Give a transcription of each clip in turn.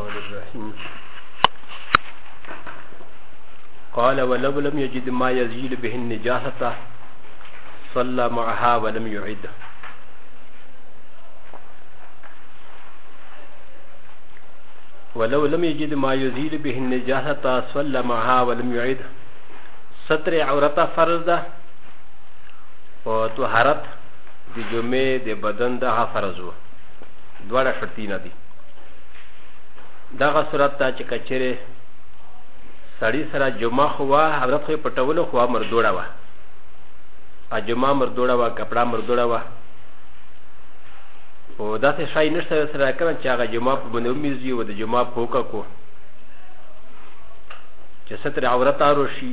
الرحيم قال ولو لم يجد ما يزيل به النجاسة صلى معها ولم يعد ولو لم يجد ما يزيل به النجاسة صلى معها ولم يعد ستر عورتا فرض ده او طهارت د جمعې د بدن دغه فرض و دواړه شرطي نه دي دغه صورت ته چې کچېرې سړی سره جمعه خو وه عورت خو یې پټولو خو مردوړه وه ا جمعه مردوړه وه کپړه مردوړه وه او داسې شای نشته سره کنه چې هغه جمعه په باندې ومیزي او د جمعه په وکړو چې ستر عورت ارو شي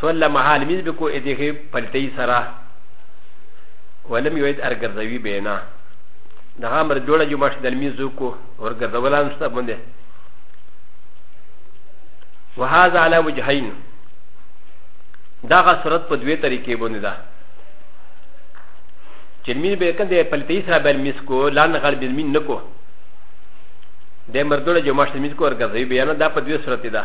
صلى محال ميز بكو اديه پلتي سرا ولم يعيد ارغرزوي بينا دها مر جوړه جمعه شد الميزو کو ورغرزولا نشتا بنده وهذا على وجهين دغه صورت په دوه طریقې باندې ده چې مين به کنده پلتي سرا بل ميز کو لان غل بل مين نکو د مردوړه جمعه شد ميز کو ورغرزوي بينا دا په دوه صورت ده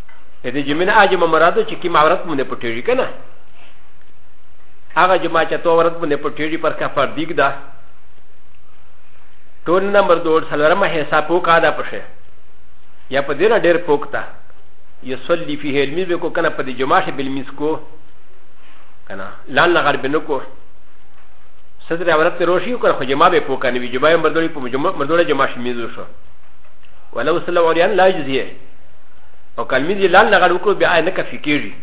ا د جمع نه اجمه مرادو چې کوم عورت مونږ پټېږي کنه هغه جمع چې تو عورت مونږ پټېږي پر کا فردیګ ده ټول نمبر دوړ سلورمه حساب وکا ده پشه یا په دې نه ډېر پوکتا یصلی فی علمی به کو کنه په دې جمع شه بالمیس کو کنه لال غر بنو کو صدر عورت ته روشي کو خو جمع به پوکا نه وی جمع مردوړي په مردوړي جمع شمیزو شو ولو صلی الله علیه لا یجزیه او کلمی دی لال لغړ وکړو بیا نه کفی کیږي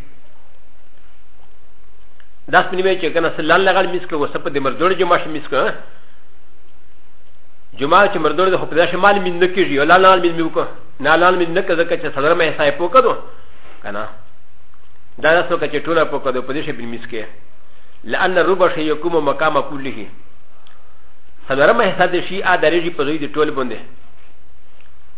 داس په نیمه چې کنه سل لال لغړ میس کړو سپ د مردوړ جمعه ش میس کړو جمعه چې مردوړ د خپل ش مال مين نه کیږي او لال لال مين مې وکړو نه لال مين نه کړه چې صدر مې حساب وکړو کنه دا داسو کې ټوله په کډو په دې شی بن میس کې لأن الربع شي يقوم مقام كله صدر مې حساب شي ا درېږي په دوی د ټول باندې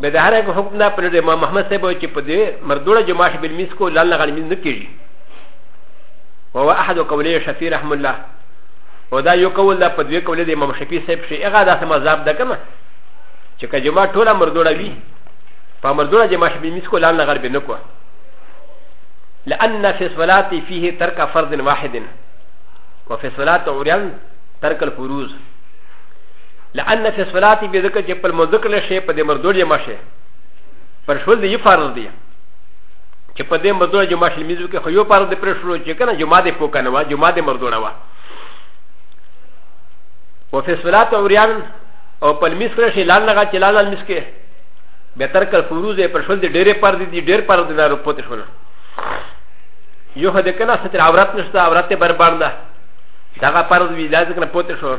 به د هر حکم دا پر امام محمد صاحب چې په دې مردوړه جماعت بل میس کو لاله غل میس نه کیږي وهو احد قولي شفيع رحم الله و دا یو کول دا په دوی کول د امام شفیع صاحب شي هغه داسې مذاب ده کنه چې که جماعت ټوله مردوړه وي په مردوړه جماعت شفیع میس کو لاله غل به نه کوه لأن في الصلاة فيه ترك فرض واحد وفي الصلاة عريان ترك الفروز لأن في الصلاة بذكر جب المذكر لشيء قد مردود يمشي فرشول دي يفرض دي چې په دې مردوړه جمعه شل میزو کې خو یو پاره د پرې شروع چې کنه جمعه دې پوکا نه وا جمعه دې مردوړه وا او په صلات اوریان او په میز کې شي لال لگا چې لال میز کې به تر کل فروز پر شول دې ډېرې پر دې ډېر پر دې نه پوت شول یو هدا کنه ستر عورت نشته عورت بربند ده دا پر دې لاز کنه پوت شول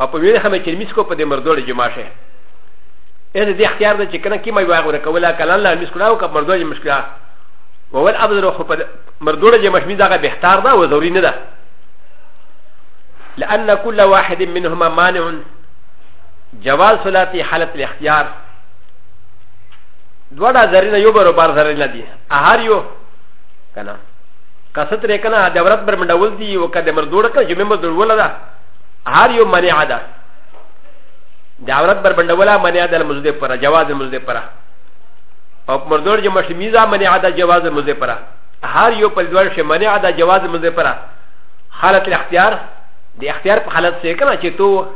او په ویل هم چې میس کو په دې مردو له جمع شي اې دې اختیار ده چې کنه کیمه واغ ور کوله کله لا میس کړه او که مردو جمع کړه و ول ابذر خو په مردو له جمع شمي دا به اختیار ده او ضروري نه ده لأن كل واحد منهما مانع جواز صلاتي حالة الاختيار دوړه زرینه یو برو بار زرینه دي هر یو کنه کست رې کنه د ورځ بر منډول دي او کده مردوړه کنه جمعه مردوړه ده هر یو منع ده د عورت بر بندولا منع ده المزده پر جواز المزده پر او مردور جمع شمیزه منع ده جواز المزده پر هر یو په دوه شی منع ده جواز المزده پر حالت الاختیار د اختیار په حالت سره کنه چې تو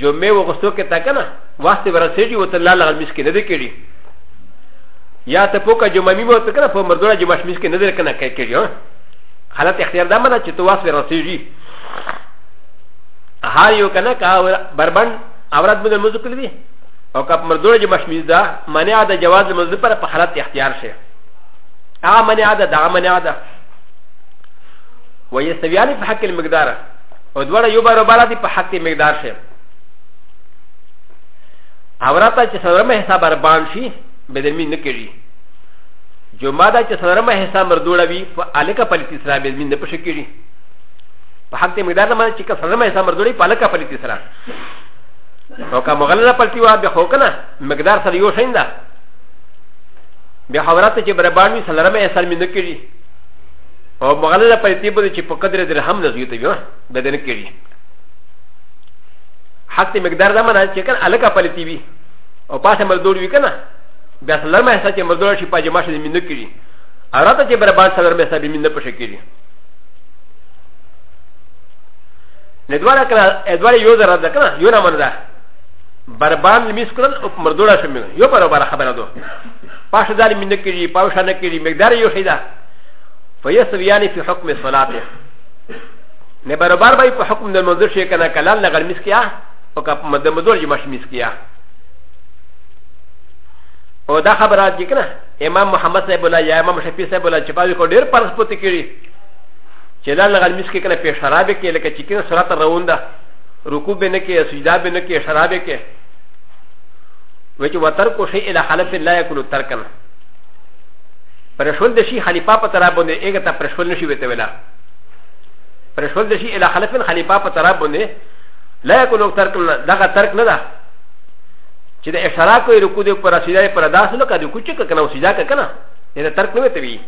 جمعه و غسو کې تا کنه واسطه ورسېږي وته لا لغل مس کې نه دی کېږي یا ته پوکا جمعه می وته کنه په مردور جمع شمیز کې نه دی کنه کېږي حالت اختیار دا منه چې تو واسطه ورسېږي هر یو کنه کا بربند عورت به موضوع کړی دی او کپ مردوړ چې مشمیز ده منع ده جواز موضوع پر په حالت اختیار شي هغه منع ده دا منع ده ويستویان په حق المقدار او دوړه یو بار بار دي په حق مقدار شي عورت چې سرمه حساب بربان شي بدرمي نه کړي جمعه دا چې سرمه حساب مردوړه وي په الکه پلتیسرا بدرمي نه پښه کړي په حق ته مقدار نه چې که سزا مې سم مردوړي په لکه پلیتی سره او که مغلنه پلتی وه بیا خو که نه مقدار سره یو شین ده بیا حورات چې برابر وي سلرمه یې سر مې نه کېږي او مغلنه پلتی به چې په قدر درهم نه زیوته وي د دې نه کېږي حق ته مقدار ده منه چې کنه الکه پلتی وي او پاسه مردوړ وي کنه بیا سلرمه یې سر چې مردوړ شي پاجما شي مې نه کېږي حورات چې برابر سلرمه یې سر مې نه پښه کېږي نه دواړه کنه دواړه یو ذره ده کنه یو نه من ده بربان لمیس کړل او مردوړه شم یو پر بار خبره ده پاش دار مين کړي پاو شان کړي مقدار یو شي ده فیسویان فی حکم صلات نه برابر به په حکم د منظور شي کنه کلال نه غلمیس کیا او کا مدمدور جمع شمیس کیا او دا خبرات دي کنه امام محمد صاحب الله یا امام شفیع صاحب الله چې باندې کو ډیر پرس پوت کړي چې لاله غلمیس کې کنه په شراب کې لکه چې کنه سرات روانده رکوع به نه کې سجدا به نه کې شراب کې و چې وتر کو شی اله حلف الله یکلو ترکن پرشول د شي خلیفہ په ترا باندې هغه ته پرشول نشي وته ویلا پرشول د شي اله حلف خلیفہ په ترا باندې لا یکلو ترکن دغه ترک نه ده چې د اشراق او رکوع د پر سجده پر داس لکه د کوچ ک کنه سجده ک کنه نه ترک نه وتوي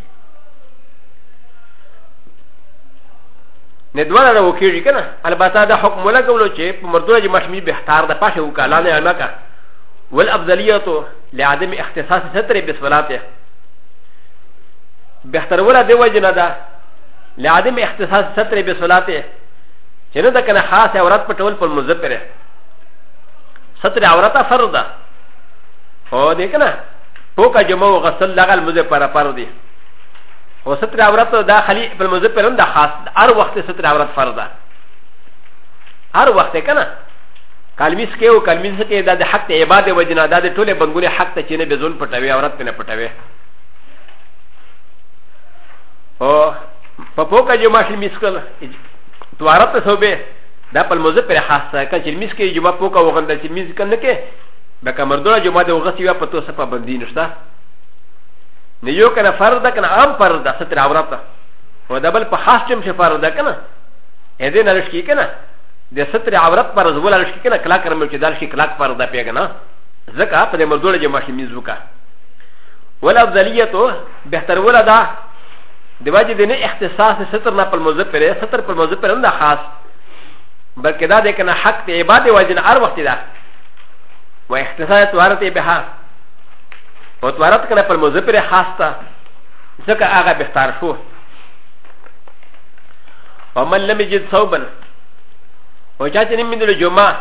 نه دوه نه وکیږي کنه البته دا حکم ولګولو چې په مردوه چې مشمی به اختار د پاشه وکاله نه المکه والافضليه لعدم اختصاص ستر بسولاته بهتر ولا دی وجنه ده لعدم اختصاص ستر بسولاته چې نه ده کنه خاصه عورت پټول پر مزه پره ستر عورت فرض ده او دې کنه پوکا جمع او غسل دغه المزه پر پر دي او ستر عورت دا خلی په مزه پر هم دا خاص هر وخت ستر عورت فرض ده هر وخت کنه کلمیس کې او کلمیس کې دا د حق ته عبادت وجنا دا د ټوله بنګونه حق ته چې نه بزون پټوي عورت په نه پټوي او په پوکا جمع شي میسکل تو عورت ته سوبه دا په موزه پر خاصه کړه چې میز کې جمعه پوکا وغنده چې میز کنه کې به که مردونه جمعه د وغسی یا په تو سپه بندي نشته نه یو کنه فرض ده کنه عام فرض ده ستر عورت ده و دا بل په خاص ټیم چې فرض ده کنه اې دې نه لشکی کنه د ستر عورت پر زول لشکی کنه کلا کرم چې دال شي کلا فرض ده پیګنه ځکه په دې مردونه جمعه شي میز وکړه ولا افضلیت بهتر ولا ده د وجه د نه اختصاص ستر نه په موضوع پر ستر په موضوع پر نه خاص بلکې دا د کنه حق د عباد وجه نه هر وخت ده و اختصاص وارت به او وارت کنه په موضوع پر خاص تا ځکه هغه به اختار شو ومن لم يجد صوبا وجاءت من الجمعه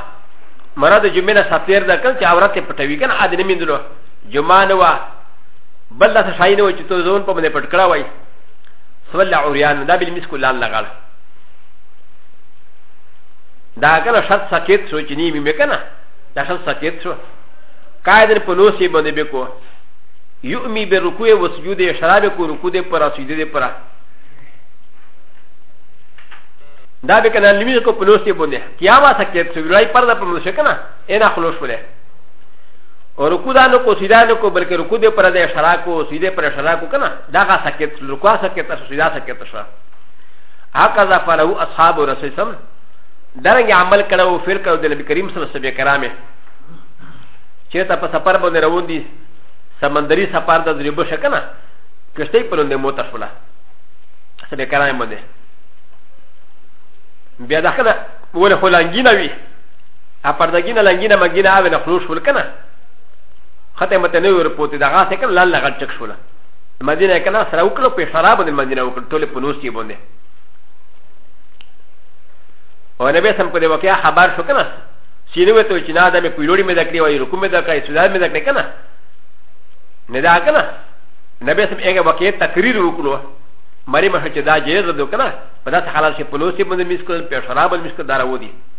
مراد جمعه ساتير ده كان عورت پټوي كان عاد من الجمعه بل داسې شای نه و چې تو ځون په باندې پټ کړه وای سول عریان دا بل مسکو لان لغړ دا کله شرط سکیت شو چې نیمه مې کنه دا شرط سکیت شو قاعده په لوسی باندې به کو یؤمی به رکوع و سجود شراب کو رکوع دې پر سجود دې پر دا به کنه لمی کو په لوسی باندې کیا وا سکیت شو لای پر دا په مشکنه انا خلوص وله او رکو دا نو کو سیدا نو کو بلکې رکو دې پر دې شراکو سیدې پر شراکو کنه دا غا سکت رکو سکت تاسو سیدا سکت شو هکذا فلو اصحاب رسول سم درنګ عمل کړو فعل کړو د نبی کریم صلی الله علیه وسلم کرامه چې ته په سفر باندې روان دي سمندري سفر د ذریبو شکنه کشته په لوند موت شولا سبه کرامه باندې بیا دا کنه وله خلانګینه وی ا پردګینه لنګینه مګینه اوی نه خلوص ول کنه خته مت نه ور پوتې دا غاسه کنه لال لغړ چک شوله مدینه کنه سره وکړو په شراب د مدینه وکړو ټول په نوس یې باندې او نبی سم په دې وکیا خبر شو کنه سینه وته چې نه دا مې پیلوړي مې دکړي وای رکو مې دکړي سودا مې دکړي کنه نه دا کنه نبی سم هغه وکیا تقریر وکړو مری مشه چې دا جیز دو کنه په داسې حالات کې په نوس یې باندې مسکل په شراب باندې مسکل دارا ودی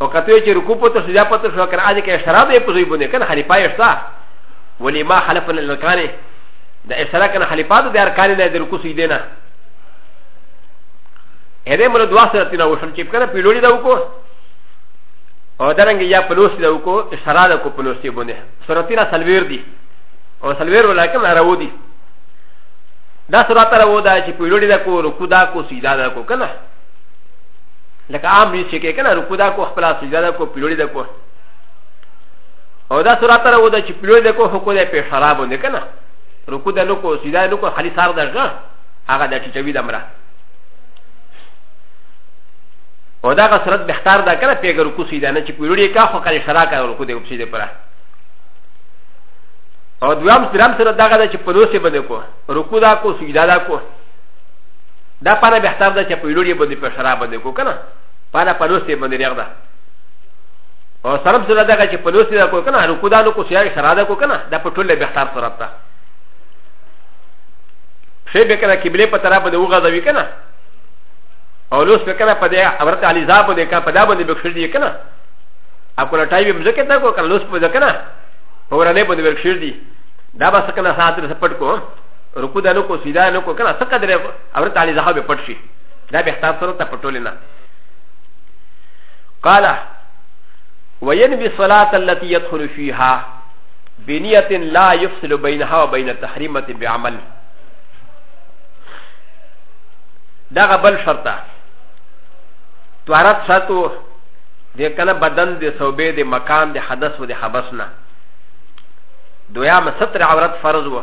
او کته چې رکوع پته سجده پته شو کنه اځه کې اشتراک یې پوزي بونه کنه خلیفه یې شتا ولی ما خلف الارکان د اشتراک کنه خلیفه د ارکان نه د رکوع سجده نه هدا مر دوا سره تینا وشم چې کنه پیلوړي دا وکړو او درنګ یا پلوس دا وکړو اشتراک کو پلوس یې بونه سورتینا سلویر دی او سلویر ولکه نه راو دی دا سورته راو دا چې پیلوړي دا کو رکوع دا کو سجده دا کو کنه لکه عام نیز چې کې کنه رکو دا کو خپل سجده دا کو پیلوړي دا کو او دا سره تر و دا چې پیلوړي دا کو حکو دا په شراب نه کنه رکو دا نو کو سجده نو کو خالي سار دا ځه هغه دا چې چوي دا مره او دا غ سرت بهتر دا کنه پیګه رکو سجده نه چې پیلوړي کا خو کړي شراب کا رکو دې وبسي دې پره او دوام سره سره دا غ دا چې په دوسه باندې کو رکو دا کو سجده دا کو دا پانا بهتر ده چې په لوري باندې په شراب باندې کو کنه پانا په لوستي باندې ریغ ده او سرب سره دغه چې په لوستي ده کو کنه رکو دا نو کو سیاي شراب ده کو کنه دا په ټوله بهتر صورت ده شی به کنه قبله په طرف باندې وغځوي کنه او لوس به کنه په دې عورت علي ذاب باندې کنه په دا باندې به کښړي کنه اپ کوله ټای به مزکه تا کو کنه لوس په ځکنه په ورانه باندې به کښړي دا بس کنه ساتره سپټ کو رکو دا نکو سیدا نکو کنه څه قدر اور تعالی زخه به پټ شي دا به اختار سره ته پټول نه قال وينبي الصلاه التي يدخل فيها بنيه لا يفصل بينها وبين تحريمه بعمل دا غبل شرطه توارت ساتو د کنه بدن د صوبې د مکان د حدث و د حبس نه دویا مستر عورت فرض و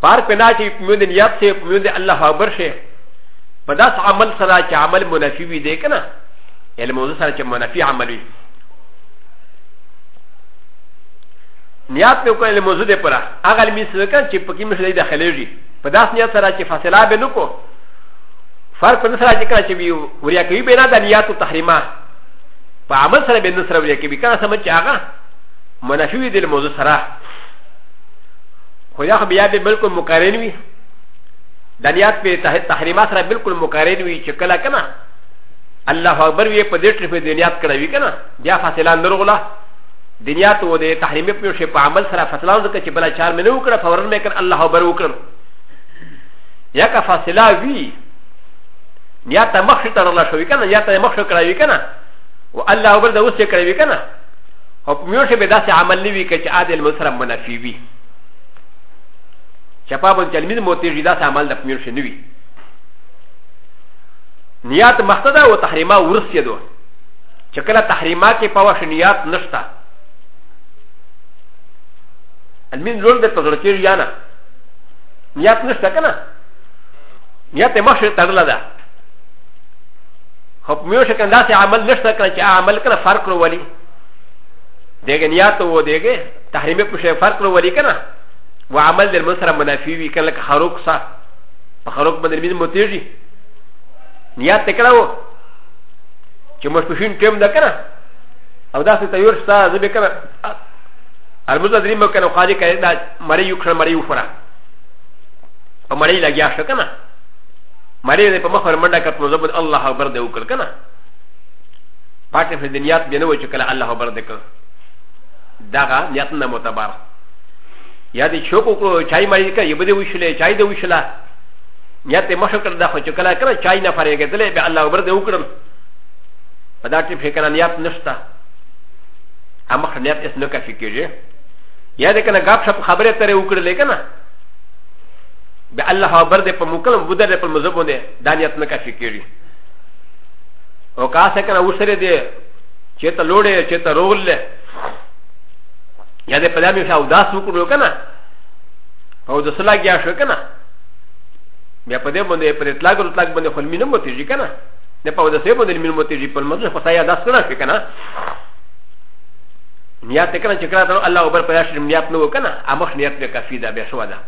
پار پنا چې په مند نیت سي په مند الله اکبر شي په داس عمل سره چې عمل منافي وي دی کنه یعنی موضوع سره چې منافي عمل وي نیت په کوله موضوع ده پر هغه لمی سره کان چې پکې مشلې داخليږي په داس نیت سره چې فاصله به نکو فرق په سره چې کله چې وی وریا کوي بنا د نیت او تحریمه په عمل سره به نصر وریا کوي کنه سمجه هغه منافي وي د موضوع سره خو دا خو بیا به بالکل مقارن وي د نیات په تحریمات سره بالکل مقارن وي چې کله کنه الله اکبر وي په دې ټریف د نیات کړه وي کنه بیا فاصله نه رغله د نیات او د تحریمې په شی په عمل سره فاصله نه کړه چې بل چار مې نه وکړه فورا مې کړ الله اکبر وکړم یا که فاصله وي نیات مخ ته رغله شوې کنه نیات مخ شو کړه وي کنه او الله اکبر د اوس یې کړه وي کنه او په میوشه به داسې عمل نه وي که چې عاد المن سره منافي وي چې په باندې علمي موتېږي داسې عمل د میوشه نه وي نیات مخته ده او تحریمه ورسیه ده چې کله تحریمه کې په وښه نیات نشته المین لور د په زړه کې یا نه نیات نشته که نه نیات یې مخشه تړله ده خو په میو شکل داسې عمل نشته کنه چې عمل کنه فرق رو ولي دغه نیات وو دغه تحریمه په شی فرق رو ولي کنه و عمل د مسره منافی وی کنه که خروق سا په خروق باندې مين متیږي نیات تکړه وو چې مشپشین ټیم ده کنه او داسې تیور شته زه به کنه المزه درې مو کنه خاجه کړي دا مری یو کړه مری یو فرا په مری لګیا شو کنه مالي دې په مخ ور منډه کړ نو زبد الله اکبر دې وکړ کنه پاتې په دنیا کې نه و چې کله الله اکبر دې کړ دغه نیت نه متبر یا دې شوق وکړو چای مالي کړ یبه دې وشلې چای دې وشلا نیت مخ کړ دا خو چې کله کړ چای نه فرېږدلې به الله اکبر دې وکړ په دا ټیپ کې کنه نیت نشته اما خنیت اس نه کافي کېږي یا دې کنه غاب شپ خبره ترې وکړلې کنه به الله خبر دې په مکلم بده دې په مذهب نه دانیت نه کافي کیږي او کا څه کنه وسره دې چې ته لوړې چې ته رول له یا دې په لامي شاو داس وکړو کنه او د سلا کې شو کنه بیا په دې باندې پر اطلاق او اطلاق باندې خپل مينم وتی شي کنه نه په دې سه باندې مينم وتی شي په مزه خو سایا داس کنه شي کنه نیات کنه چې کړه الله اوپر پیدا شي نیات نو کنه امخ نیات به کافی ده به شو ده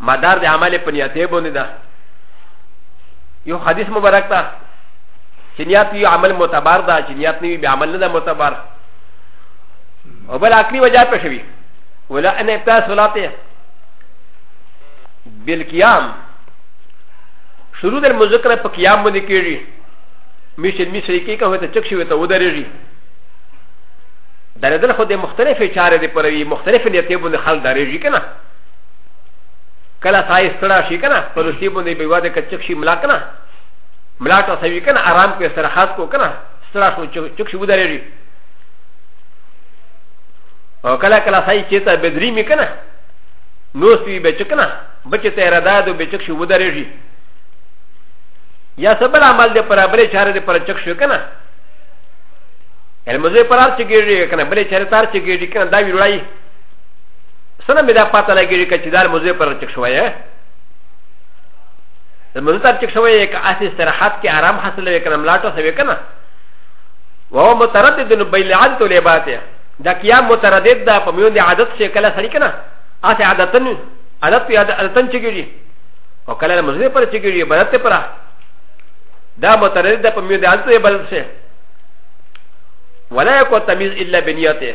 مدار د عمل په نیاتې باندې ده یو حدیث مبارک ده چې نیات یو عمل معتبر ده چې نیات نه وي بیا عمل نه ده معتبر او بل عقلي وجه په شوي ولا ان ابتدا صلاته بالقيام شروع د مذکر په قیام باندې کېږي میشن می شریکې کوي ته چک شوی ته ودرېږي درېدل خو د مختلفې چارې د پروي مختلفې نیتې باندې خل درېږي که نه کله سای ستړا شي کنه په لوسی باندې به واده کچک شي ملا کنه ملا ته سوي کنه آرام کو استراحت کو کنه ستړا شو چک شي ودرېږي او کله کله سای چې ته بدري می کنه نو سوي به چکنه بچ ته اراده دو به چک شي ودرېږي یا سبل عمل دې پر بلې چارې دې پر چک شو کنه المزه پر ار چې ګېږي کنه بلې چارې تار چې ګېږي کنه دا ویړای سنه مې دا پاته لګېږي که چې دا موضوع پر چک شوی یې د موضوع تر چک شوی یې که اسې استراحت کې آرام حاصل وي که نه ملاټو سوي که نه وهو متردد بين العادة والعبادة یې دا قیام متردد ده په میون د عادت شي کله سړی کنه اسه عادتن عادت یا عادتن چګیږي او کله مزه پر چګیږي بدت پر دا متردد ده په میون د عادت عبادت شي ولا يكون تمييز الا بنيته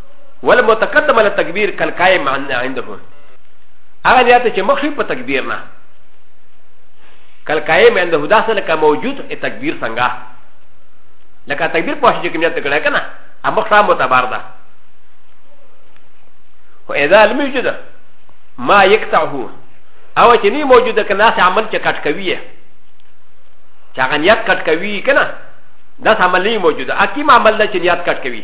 والمتقدم على التكبير كالقائم عنده هغه ذات چې مخې په تکبیر نه كالقائم عنده دا څه لکه موجود تکبیر څنګه لکه تکبیر په شي کې نه تکړه کنه امخ را متبار ده و اذا لم يوجد ما يقطعه او چې نه موجود کنه څه عمل چې کټ کوي چې هغه نیت کټ کوي کنه دا عمل نه موجود اکیم عمل چې نیت کټ کوي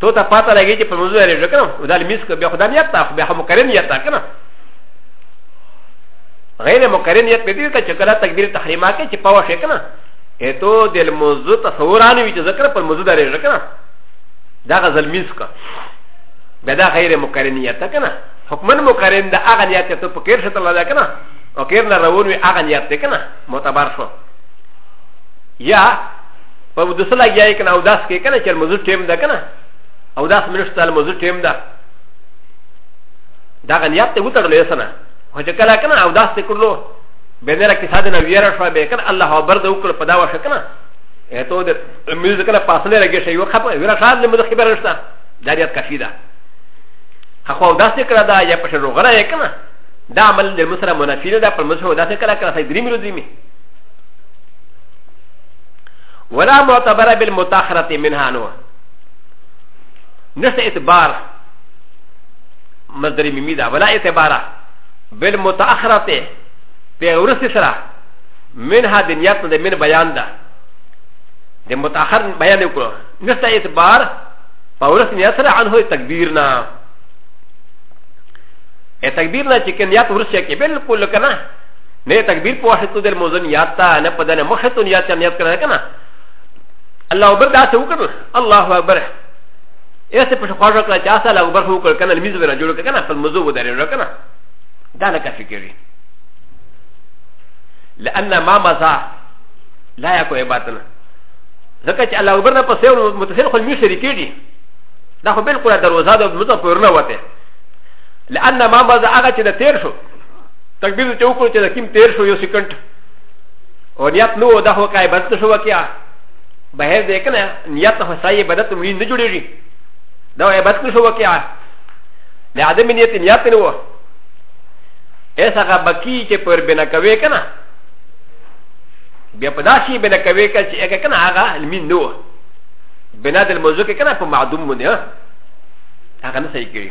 تو ته پاته لګی چې په موضوع لري ځکه نو دا لمیس کو بیا خدای نیت تا خو بیا هم کریم نیت تا کنه غیر مکرم نیت په دې ته چې کله تکبیر تحریما کې چې پاوه شي کنه اته د موضوع تصورانه وی چې ذکر پر موضوع لري ځکه نو دا غزل میس کو بیا دا غیر مکرم نیت تا کنه حکمن مکرم دا هغه نیت ته په کیر شته لاله کنه او کیر نه روان وي هغه نیت ته کنه معتبر شو یا په ودس لګیای کنه او داس کې کنه چې موضوع ټیم ده کنه او داس منشتل موضوع ټیم ده دا غنیات ته وتړل یې سنه خو چې کله کنه او داس ته کړلو به نه راکې ساده نه ویره شو به کنه الله اکبر د وکړ په دا وشه کنه اته د میز کنه پاسله راګې شي یو خپ ویره شاد نه مده خبر نشته دا ریات کافی ده خو او داس کړه دا یا په شرو غره یې کنه دا عمل د مسره منافی نه ده پر مسره داسې کله کله سې درې ملو درې ولا معتبر بالمتاخره منها نو نشته اعتبار مصدر ميمي ده ولا اعتبار بالمتاخره په ورث سره منها د نیت د من بیان ده د متاخر بیان وکړو نشته اعتبار په ورث نیت سره عنه تکبیر نه ا تکبیر نه چې کنیات ورث کې بالکل کنه نه تکبیر په وخت د موزن یاد تا نه په دنه مخه ته یاد نه یاد کړه کنه الله اکبر دا څه وکړ الله اکبر ایسه په خوا ځکړه چې اصل الله اکبر وکړ کنه لمیز ونه جوړ کړه کنه په موضوع ودرې ور کنه دا نه کافي کېږي لأن ما مزا لا يكو عبادتنا ځکه چې الله اکبر نه په سیو متصل خو می شریکې دي دا خو بالکل دروازه د مزه پورنه وته لأن ما مزا هغه چې د تیر شو تکبیر چې وکړو چې د کیم تیر شو یو سیکنډ او نیت نو دا هو کای بس شو کیا بهر دې کنه نیت هو سایه بدت مې نه جوړیږي دا یې بس شو کیا د عدم نیت نیت نه و ایسا هغه بکی چې پر بنا کوي کنه بیا په داسې بنا کوي که چې هغه کنه هغه علمي نه و بنا د موضوع کې کنه په معدوم باندې هغه نه صحیح کیږي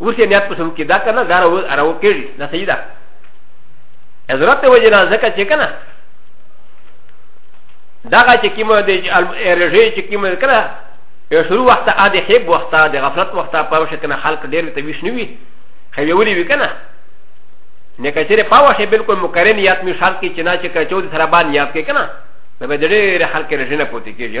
اوس یې نیت پسوم کې دا که نه دا راو کېږي دا صحیح ده حضرت وجه نه ځکه چې که نه دغه چې کومه د رژې چې کومه که نه یو شروع وخت ا د حیب وخت د غفلت وخت په وشه کنه خلق ډیر ته ویش نه وی خو یو لري وکنه نه کچره په وشه بالکل مقرن یاد می شرط کی چنا چې کچو د سره باندې یاد کې کنه به ډېر خلک رژنه پوتې کېږي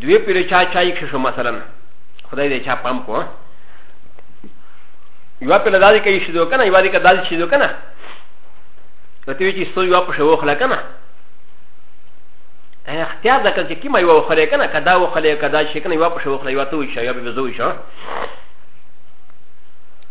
دوی پیرو چا چای کښې شو مثلا خدای دې چا پام کو یو پیله دا دې کوي شیدو کنه یو دې کدا دې شیدو کنه نو ته چې سو یو په شو خلا کنه اختیار ده چې کیما یو خلا کنه کدا و خلا کدا شي کنه یو په شو خلا یو ته وي شي یو به زوي شي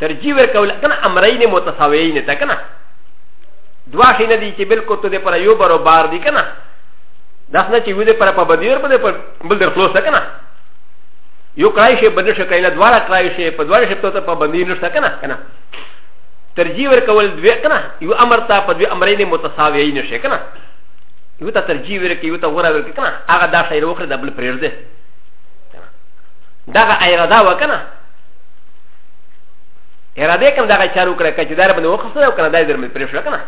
ترجیح ورکول کنه امرین متساویین ته کنه دوا شي نه دي چې بالکل ته پر یو برابر دي کنه داس نه چې وي دې پر په بدیر په بل در خلاص کنه یو کای شي بدل شي کایله دواړه کای شي په دواړه شي ته په باندې نشته کنه کنه ترجیح ورکول دوی کنه یو امر ته په دوی امرین متساویین شي کنه یو ته ترجیح ورکړي یو ته غوړه ورکړي کنه هغه دا شی وکړه د بل پرېږده دغه ایراده وکنه اراده کوم دغه چارو کړه کچې دار باندې وخصه او کنه دای در مې پرې شو کنه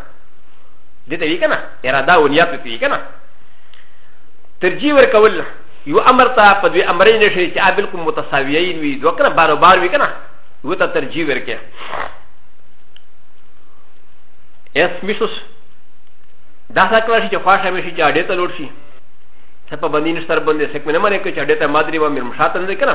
دې ته وی کنه اراده او نیت ته وی کنه ترجیح ور کول یو امر ته په دوی امرې نشي چې ابل کوم متساویین وي دوه کنه بار بار وی کنه و ته ترجیح ور کې اس میشوس دا څه کړی شي چې خواشه مې شي چې اډې ته لوټ شي ته په باندې نشتر باندې سکه نه مې نه کې چې اډې ته مادری و مې مشاتن دې کنه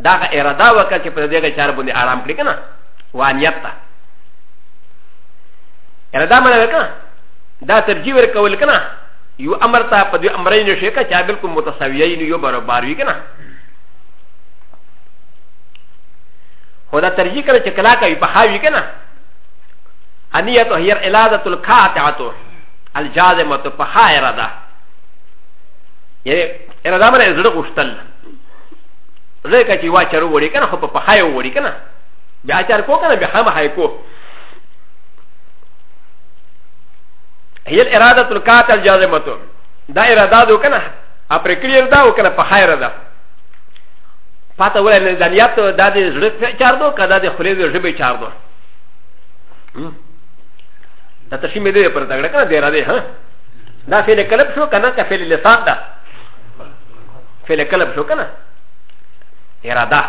دا غا اراده وکړه چې په دې چار باندې آرام کړی کنه وانیت تا اراده مله وکړه دا ترجیح ورکول کنه یو امر ته په دې امرین شي کا چې بالکل متساویی نه یو برابر وي کنه هو دا ترجیح کړه چې کلا کوي په خاوي کنه انیت هیر الاده القاطعه الجازمه په خا اراده یعنی اراده مله زړه غوښتل زه که چې وا چارو وړي کنه خو په پخای وړي کنه بیا چار کو کنه بیا هم هاي کو هي الاراده القات الجازمه دا اراده دو کنه اپر کلیر دا او کنه پخای را ده پاته ولا نه دنیات دا د زړه چار دو کدا د خلیز ژبه چار دو دا تشی مې دې پر تګړه کنه دی را دې ها دا فعل کلب شو کنه که فعل لسان ده فعل کلب شو کنه اراده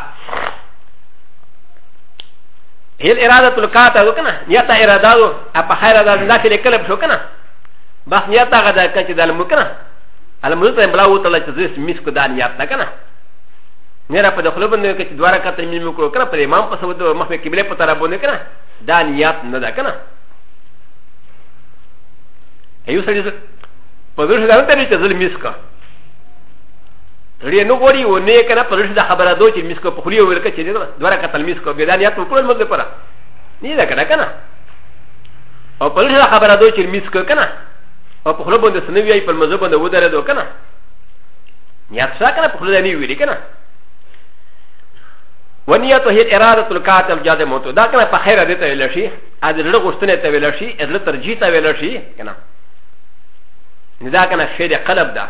هل اراده القاتا وکنه نیتا اراده و اپا خیر ادا دا فعل کلب شو کنه بس نیتا غدا کنه چې دلم وکنه المزت بلا و تعالی چې زیس میس کو دا نیتا کنه نیرا په دخل باندې کې چې دواره کته مې مکو کنه په امام په سبب مخ په قبله په طرف باندې کنه دا نیت نه ده کنه ایو سړي په دې سره ته چې زل میس کا ری نو غوري و نه کنه پر شدا خبره دو چې مسکو په خلیو ورکه چې نه دوه کتل مسکو به دانیا ته کول مده پره نه دا کنه کنه او پر شدا خبره دو چې مسکو کنه او په خلو باندې سنوي ای په مزه باندې ودره دو کنه نیت سره کنه په خلو نه ویری کنه ونیت هی اراده الکات الجاد موت دا کنه په خیره دته ویل شي ا دې له غوښتنه ته ویل شي ا دې ترجیح ته ویل شي کنه نه دا کنه شی د قلب ده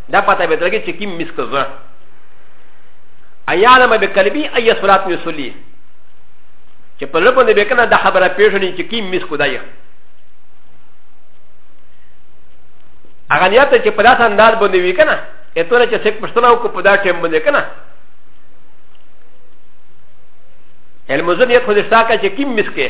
دا پتا به درګه چې کیم مسک زه ایا لمه به قلبی ای صلات می صلی چې په لپه دې کنه دا خبره پیژنې چې کیم مسک دای هغه نیت چې په داسې انداز باندې وی کنه اتونه چې څوک پښتنه او کو په دا ټیم باندې کنه المزن یې خو دې ساکه چې کیم مسکه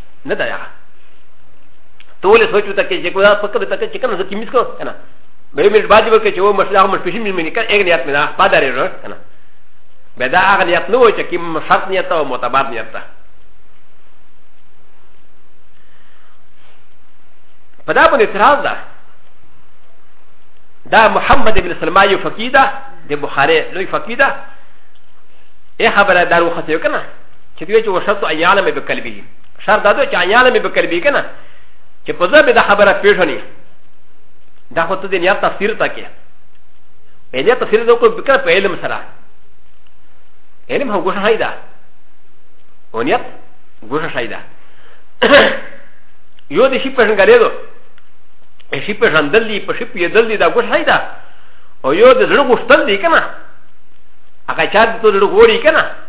نه دا یاره ته ولې سوچ وته کې چې کو دا فکر ته کې چې کنه زه کې مس کو کنه به مې باندې وکړي چې و مشله هم پېښې مې مې کړ اګ نیت مې نه پاده لري نه کنه به دا هغه نیت نه و چې کې شرط نیت او معتبر نیت ده په دا باندې اعتراض ده دا محمد بن سلمہ یو فقیده د بخاری لوی فقیده ای خبره دارو خطیو کنه چې دوی چې وشتو ایاله مې بکلبي شر دا دوی چې ایاله مې بکلبي کنه چې په ځبه د خبره پیژنې دا خو ته د نیت تفسیر تا کې په دې تفسیر د کو بکره په علم سره علم هو ګوشه هاي ده او نیت ګوشه شای ده یو د شي پېژنګلې دو شي پېژندل دي په شي پېدل دي دا ګوشه هاي ده او یو د زړه غوښتل دي کنه هغه چا د زړه غوړي کنه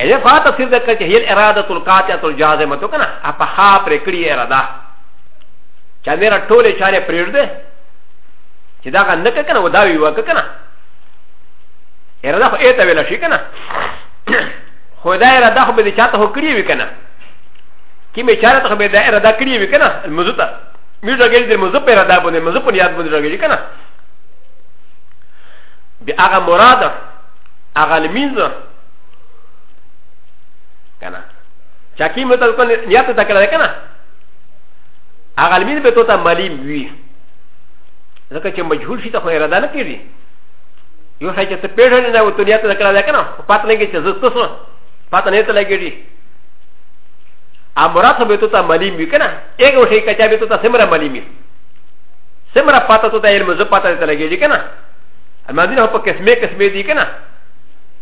ا ي ف ا تفسير د ک چې هي الاراده القاطعه الجازمه تو کنه ا په خا پر کړی اراده چا میرا ټوله چاره پرېړ ده چې دا غن نه کنه ودا وی وک کنه اراده خو ایته ویل شي کنه خدا اراده خو به دې چاته کړی وی کنه کی می چاره ته به دا اراده کړی وی کنه الموضوع ته می راګل دې موضوع پر اراده باندې موضوع په یاد باندې راګل کنه بیا هغه مراد هغه لمینځه کنه چاکی مې تاسو نه نیت ته کړل کنه هغه المین به توته ملیم وی ځکه چې مجهول شي ته خو اراده نه کیږي یو شای چې ته پیژنې نه و ته نیت ته کړل کنه پات نه کې چې زه تاسو پات نه ته لګیږي امرات به توته ملیم وی کنه یو شای کچا به توته سمره ملیم وی سمره پات توته علم زه پات ته لګیږي کنه المدینه په قسمه قسمه دي کنه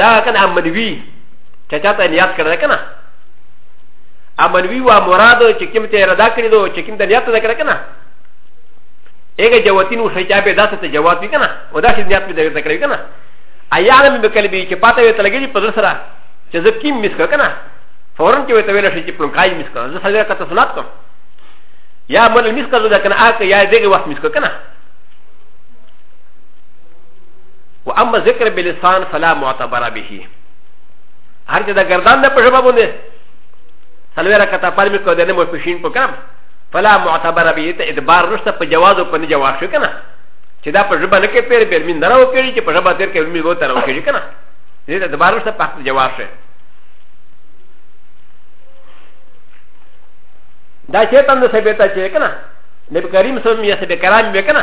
دا کنه امنوی چې چاته نیت کړل کنه امنوی وا مراد چې کوم ته اراده کړی دو چې کوم ته نیت کړل کنه اګه جواتین و شي چې به داسې ته جوات وی کنه او داسې نیت به درته کړی کنه ایا علم به کلبی چې پاته وي تلګی په سره چې زب کیم مس کنه فورن کې وته ویل شي چې په کای مس کنه زه سره کته صلات کوم یا مل مس کنه دا کنه اګه یا دغه وخت مس کنه و اما ذکر بلسان فلا معتبر به هر چې د ګردان نه په ژبه باندې سلوي رکعت پر مې کو د نه مو پښین په کم فلا معتبر به ته ادبار نشته په جواز او په نه جواز شو کنه چې دا په ژبه نه کې پیر بیر مين درو کړي چې په ژبه تیر کې مې وو تر او کړي کنه دې ته ادبار نشته په جواز شي دا چې تم د سبيتا چې کنه نبي کریم صلی الله علیه وسلم یې سبي کرام وکنه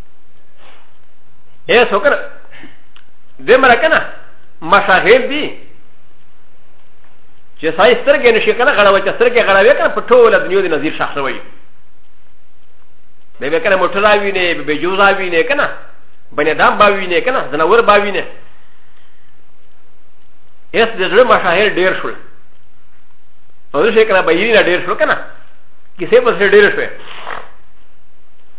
ايه سوكر دي مرا كنا مشاغل دي چې ساي سترګې نشي کنه غړوي چې سترګې غړوي کنه په ټوله دنیا د نظیر شخص وي به به کنه موټر راوي نه به جوز راوي نه کنه بني دام باوي نه کنه زناور باوي نه اس د زړه مشاهیر ډیر شول او شي کنه به یې نه ډیر شو کنه کیسه په سره ډیر شوه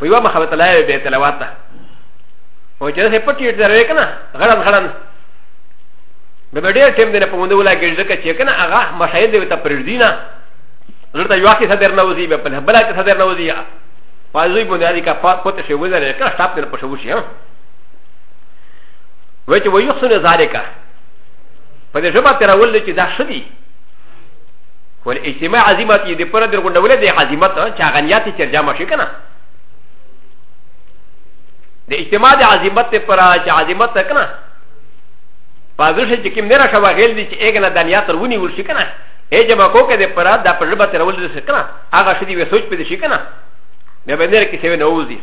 و یو مخابط لای به تلاوات ته او چې څه پټی ته راوې کنه غړن غړن به به ډېر ټیم دې په مونږ ولا ګرځي که چې کنه هغه مشاهد دې ته پرېږدي نه دلته یو کې صدر نه وځي به په بل کې صدر نه وځي پازوی باندې اړي کا پته شي وځره کنه شاپ دې په شو شي ها و چې ويحسن ذالک په دې ژبه ترول چې دا شدي ول اجتماع عظیمت یې د پر در غونډول د عظیمت چې هغه نیت چې جمع شي کنه د اجتماع د عظیمت پر چې عظیمت کنه پاګه شي چې کوم نه راشه وغیل دي چې اګنه د نیت ورونی ول شي کنه ای جمع کو کې د پر د پر ربط رول دي کنه هغه شې دی وسوچ پې شي کنه نه باندې کې څه نه وځي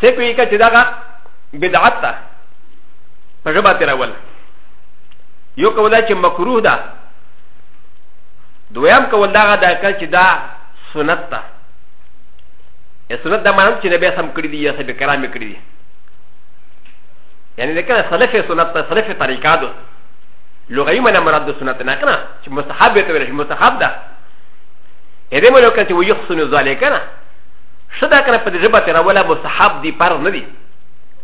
څه کوي چې دا بدعت ده پر ربط رول یو کول دا چې مکروه ده دویم کول دا غدا کل چې دا سنت ده یا سنت دا معنی چې نبی سم کړی دی یا سبي کرام کړی دی یعنی دا کنه سلف سنت ده سلف طریقه ده لغوی معنی مراد ده سنت نه کنه چې مستحب ته ویل شي مستحب ده اې دې مله کړ چې وي خصنو ذالک نه شدا کنه په دې ژبه ته راولا مستحب دی پر نه دی